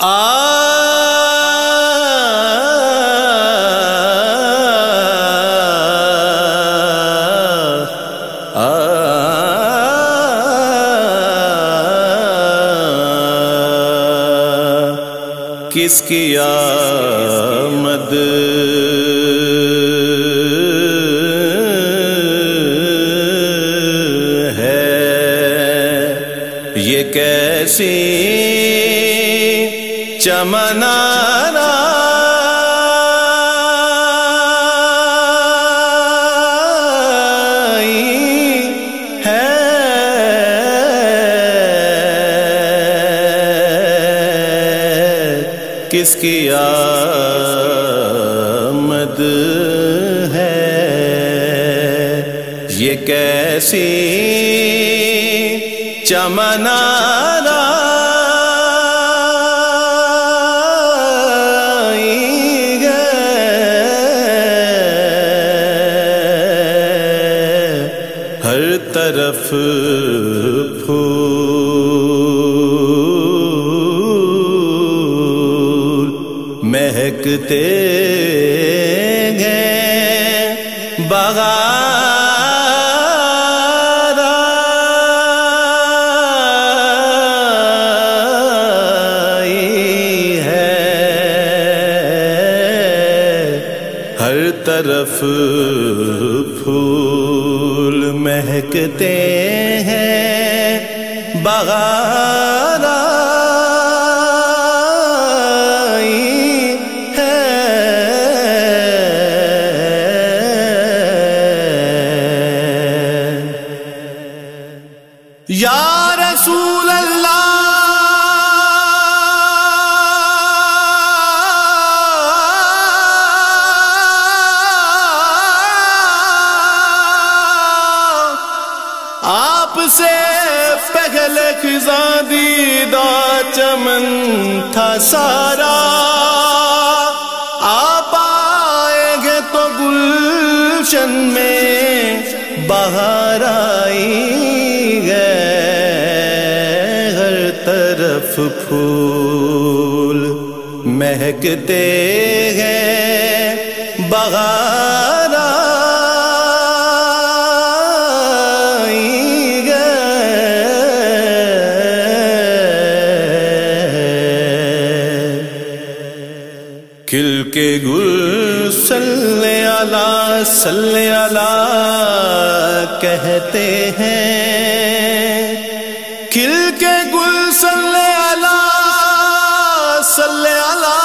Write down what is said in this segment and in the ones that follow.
کس کی آمد یہ کیسی چمنارا کس کی آمد ہے یہ کیسی چمنارا مہکتے ہیں بغارا ہے ہر طرف پھول مہکتے ہیں بغارا پہلے خزاں دیدہ چمن تھا سارا۔ آپ آئیں گے تو گلشن میں باہر آئی گئے ہر طرف پھول مہکتے ہیں۔ بغار کھل کے گل صلی اللہ صلی اللہ کہتے ہیں۔ کھل کے گل صلی اللہ صلی اللہ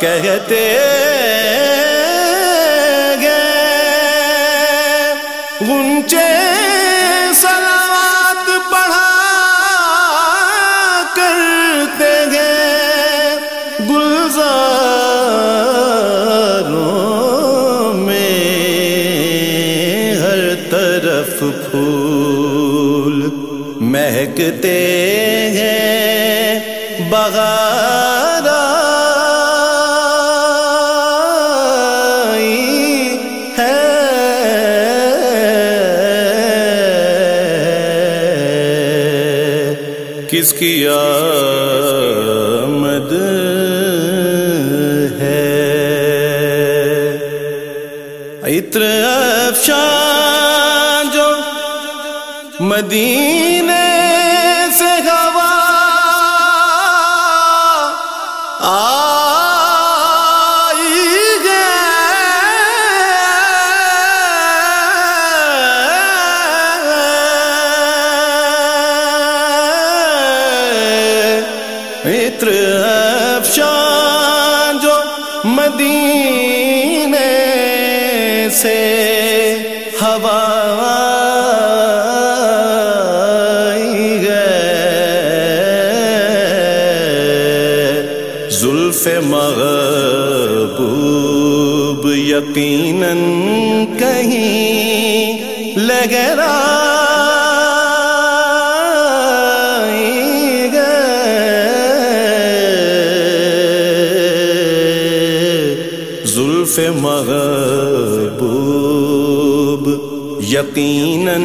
کہتے ہیں پھول مہکتے ہیں بغار ہے۔ کس کی آمد ہے؟ عطر افشان مدینے سے ہوا آئی گئے عطر افشان زلف محبوب یقیناً کہیں لگرا زلف محبوب یقیناً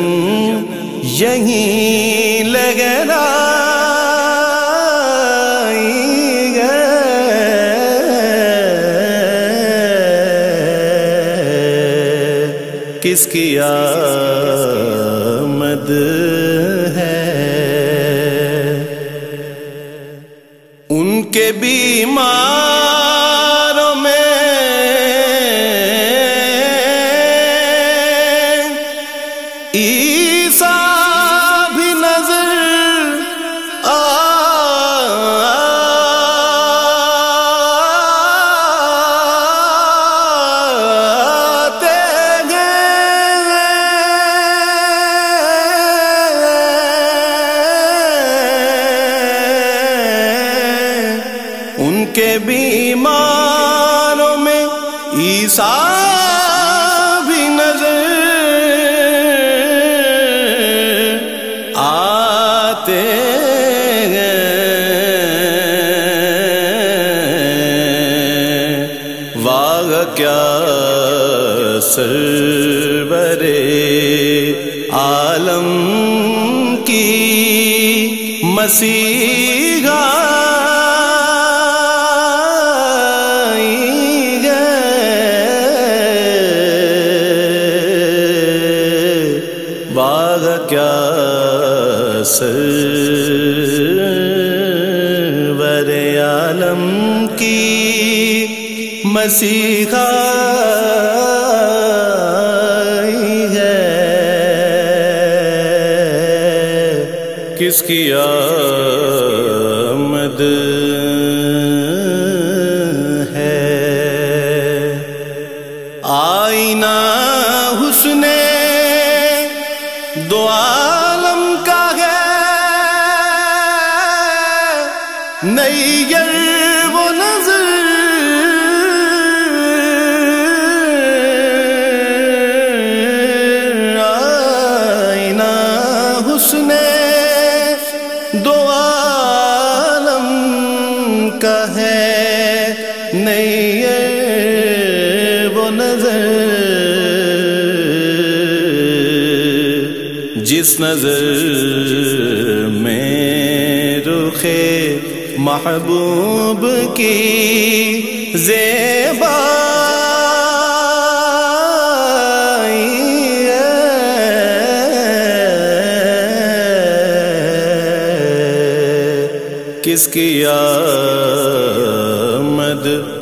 یہیں کس کی آمد ہے۔ ان کے بیمار کے بیماروں میں عیسیٰ بھی نظر آتے واغ کیا سرور عالم کی مسیحا عالم کی مسیحا ہے۔ کس کی آ کا ہے وہ نظر۔ جس نظر میں رخ محبوب کی زیبا کس کی یاد آمد